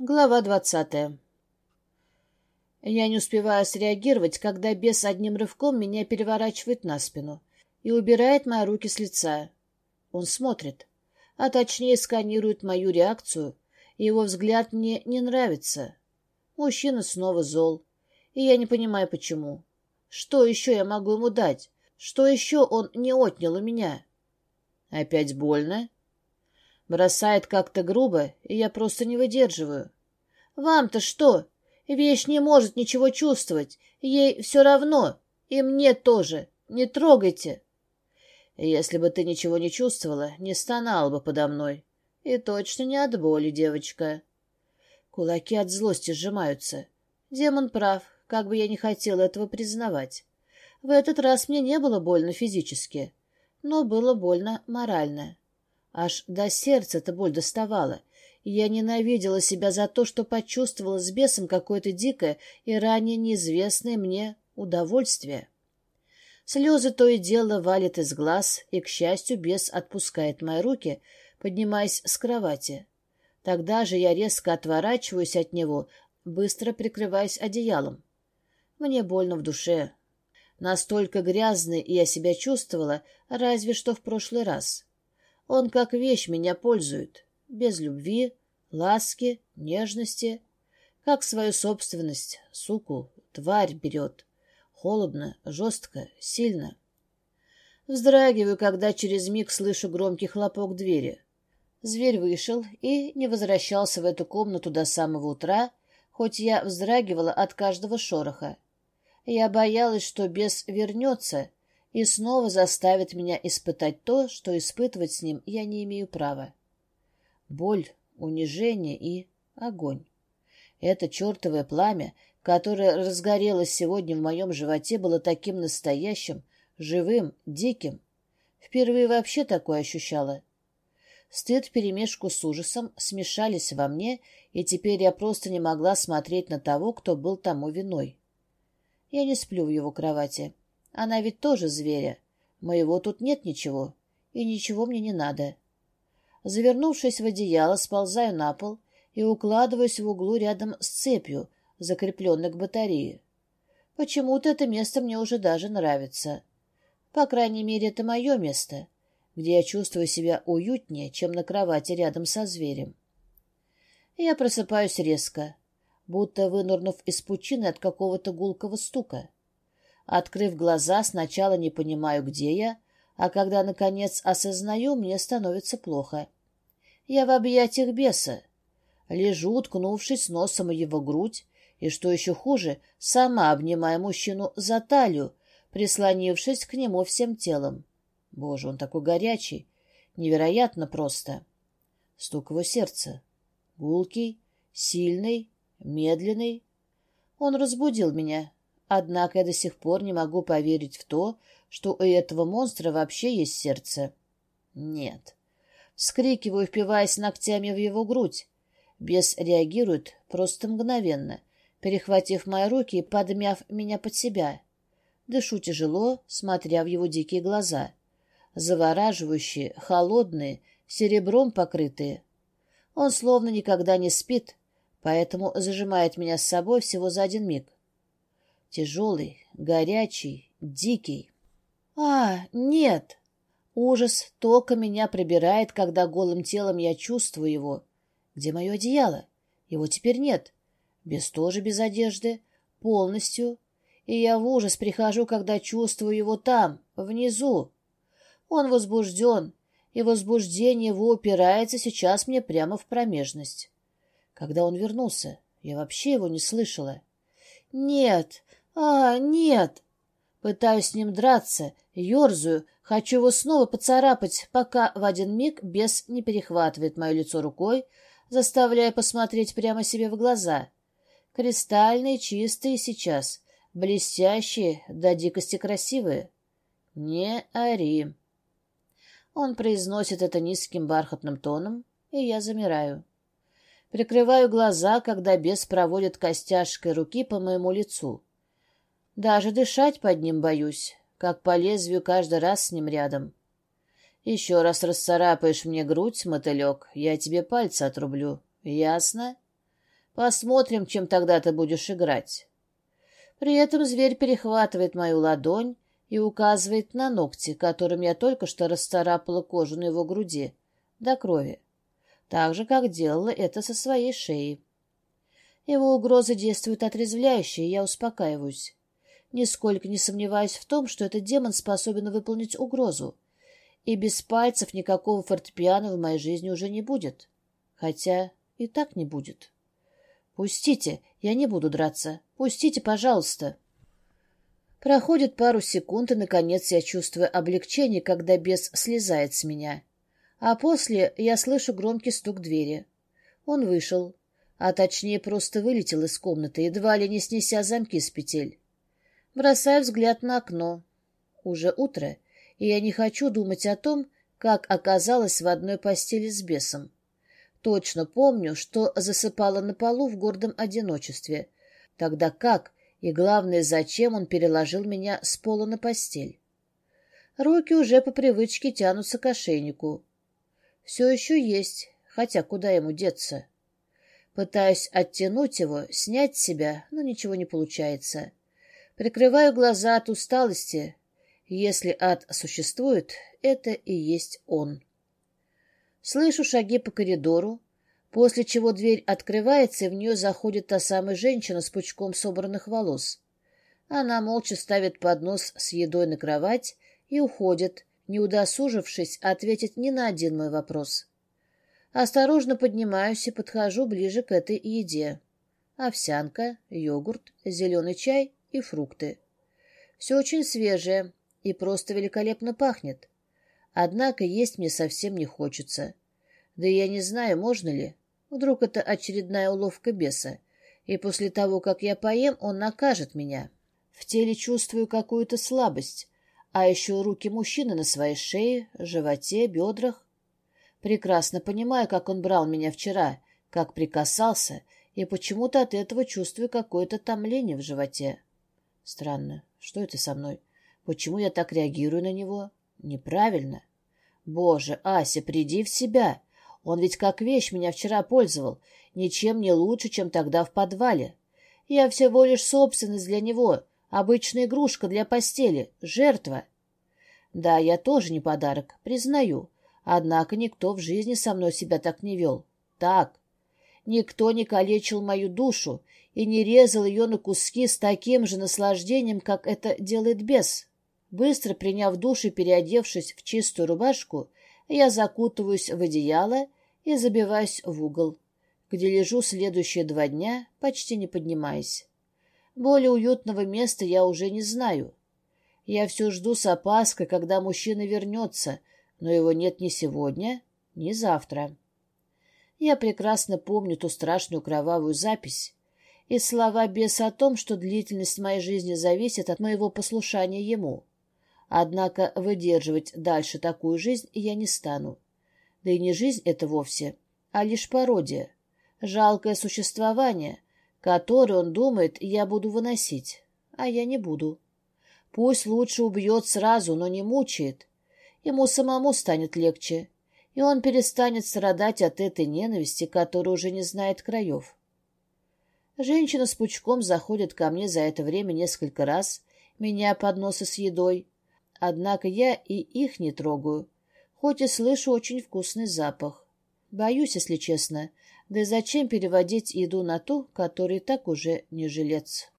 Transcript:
Глава двадцатая. Я не успеваю среагировать, когда бес одним рывком меня переворачивает на спину и убирает мои руки с лица. Он смотрит, а точнее сканирует мою реакцию, и его взгляд мне не нравится. Мужчина снова зол, и я не понимаю, почему. Что еще я могу ему дать? Что еще он не отнял у меня? Опять больно? Бросает как-то грубо, и я просто не выдерживаю. Вам-то что? Вещь не может ничего чувствовать. Ей все равно. И мне тоже. Не трогайте. Если бы ты ничего не чувствовала, не стонала бы подо мной. И точно не от боли, девочка. Кулаки от злости сжимаются. Демон прав, как бы я не хотела этого признавать. В этот раз мне не было больно физически, но было больно морально. Аж до сердца-то боль доставала. Я ненавидела себя за то, что почувствовала с бесом какое-то дикое и ранее неизвестное мне удовольствие. Слезы то и дело валят из глаз, и, к счастью, бес отпускает мои руки, поднимаясь с кровати. Тогда же я резко отворачиваюсь от него, быстро прикрываясь одеялом. Мне больно в душе. Настолько грязной я себя чувствовала, разве что в прошлый раз. Он как вещь меня пользует, без любви, ласки, нежности, как свою собственность, суку, тварь берет. Холодно, жестко, сильно. Вздрагиваю, когда через миг слышу громкий хлопок двери. Зверь вышел и не возвращался в эту комнату до самого утра, хоть я вздрагивала от каждого шороха. Я боялась, что бес вернется и снова заставит меня испытать то, что испытывать с ним я не имею права. Боль, унижение и огонь. Это чертовое пламя, которое разгорелось сегодня в моем животе, было таким настоящим, живым, диким. Впервые вообще такое ощущала. Стыд вперемешку с ужасом смешались во мне, и теперь я просто не могла смотреть на того, кто был тому виной. Я не сплю в его кровати. Она ведь тоже зверя. Моего тут нет ничего, и ничего мне не надо. Завернувшись в одеяло, сползаю на пол и укладываюсь в углу рядом с цепью, закрепленной к батарее. Почему-то это место мне уже даже нравится. По крайней мере, это мое место, где я чувствую себя уютнее, чем на кровати рядом со зверем. Я просыпаюсь резко, будто вынурнув из пучины от какого-то гулкого стука. Открыв глаза, сначала не понимаю, где я, а когда, наконец, осознаю, мне становится плохо. Я в объятиях беса. Лежу, уткнувшись носом в его грудь, и, что еще хуже, сама обнимая мужчину за талию, прислонившись к нему всем телом. Боже, он такой горячий, невероятно просто. Стук его сердца. Гулкий, сильный, медленный. Он разбудил меня, Однако я до сих пор не могу поверить в то, что у этого монстра вообще есть сердце. Нет. Вскрикиваю, впиваясь ногтями в его грудь. Бес реагирует просто мгновенно, перехватив мои руки и подмяв меня под себя. Дышу тяжело, смотря в его дикие глаза. Завораживающие, холодные, серебром покрытые. Он словно никогда не спит, поэтому зажимает меня с собой всего за один миг. Тяжелый, горячий, дикий. А, нет! Ужас тока меня пробирает, когда голым телом я чувствую его. Где мое одеяло? Его теперь нет. Без тоже без одежды. Полностью. И я в ужас прихожу, когда чувствую его там, внизу. Он возбужден, и возбуждение его упирается сейчас мне прямо в промежность. Когда он вернулся, я вообще его не слышала. Нет, «А, нет!» Пытаюсь с ним драться, ерзаю, хочу его снова поцарапать, пока в один миг бес не перехватывает мое лицо рукой, заставляя посмотреть прямо себе в глаза. Кристальные, чистые сейчас, блестящие, до дикости красивые. «Не ори!» Он произносит это низким бархатным тоном, и я замираю. Прикрываю глаза, когда бес проводит костяшкой руки по моему лицу. Даже дышать под ним боюсь, как по лезвию каждый раз с ним рядом. Еще раз расцарапаешь мне грудь, мотылек, я тебе пальцы отрублю. Ясно? Посмотрим, чем тогда ты будешь играть. При этом зверь перехватывает мою ладонь и указывает на ногти, которым я только что расцарапала кожу на его груди, до крови, так же, как делала это со своей шеей. Его угрозы действуют отрезвляюще, и я успокаиваюсь. Нисколько не сомневаюсь в том, что этот демон способен выполнить угрозу, и без пальцев никакого фортепиано в моей жизни уже не будет. Хотя и так не будет. «Пустите, я не буду драться. Пустите, пожалуйста». Проходит пару секунд, и, наконец, я чувствую облегчение, когда бес слезает с меня. А после я слышу громкий стук двери. Он вышел, а точнее просто вылетел из комнаты, едва ли не снеся замки с петель. Бросаю взгляд на окно. Уже утро, и я не хочу думать о том, как оказалась в одной постели с бесом. Точно помню, что засыпала на полу в гордом одиночестве. Тогда как и, главное, зачем он переложил меня с пола на постель? Руки уже по привычке тянутся к ошейнику. Все еще есть, хотя куда ему деться? Пытаюсь оттянуть его, снять себя, но ничего не получается. Прикрываю глаза от усталости. Если ад существует, это и есть он. Слышу шаги по коридору, после чего дверь открывается, и в нее заходит та самая женщина с пучком собранных волос. Она молча ставит поднос с едой на кровать и уходит, не удосужившись ответить ни на один мой вопрос. Осторожно поднимаюсь и подхожу ближе к этой еде. Овсянка, йогурт, зеленый чай и фрукты. Все очень свежее и просто великолепно пахнет. Однако есть мне совсем не хочется. Да и я не знаю, можно ли. Вдруг это очередная уловка беса, и после того, как я поем, он накажет меня. В теле чувствую какую-то слабость, а еще руки мужчины на своей шее, животе, бедрах. Прекрасно понимаю, как он брал меня вчера, как прикасался, и почему-то от этого чувствую какое-то томление в животе. Странно, что это со мной? Почему я так реагирую на него? Неправильно. Боже, Ася, приди в себя. Он ведь как вещь меня вчера пользовал, ничем не лучше, чем тогда в подвале. Я всего лишь собственность для него, обычная игрушка для постели, жертва. Да, я тоже не подарок, признаю. Однако никто в жизни со мной себя так не вел. Так. Никто не калечил мою душу и не резал ее на куски с таким же наслаждением, как это делает бес. Быстро приняв душ и переодевшись в чистую рубашку, я закутываюсь в одеяло и забиваюсь в угол, где лежу следующие два дня, почти не поднимаясь. Более уютного места я уже не знаю. Я все жду с опаской, когда мужчина вернется, но его нет ни сегодня, ни завтра. Я прекрасно помню ту страшную кровавую запись и слова беса о том, что длительность моей жизни зависит от моего послушания ему. Однако выдерживать дальше такую жизнь я не стану. Да и не жизнь это вовсе, а лишь пародия. Жалкое существование, которое, он думает, я буду выносить. А я не буду. Пусть лучше убьет сразу, но не мучает. Ему самому станет легче, и он перестанет страдать от этой ненависти, которая уже не знает краев. Женщина с пучком заходит ко мне за это время несколько раз, меня подносы с едой, Однако я и их не трогаю, хоть и слышу очень вкусный запах. Боюсь, если честно, да и зачем переводить еду на ту, который так уже не жилец.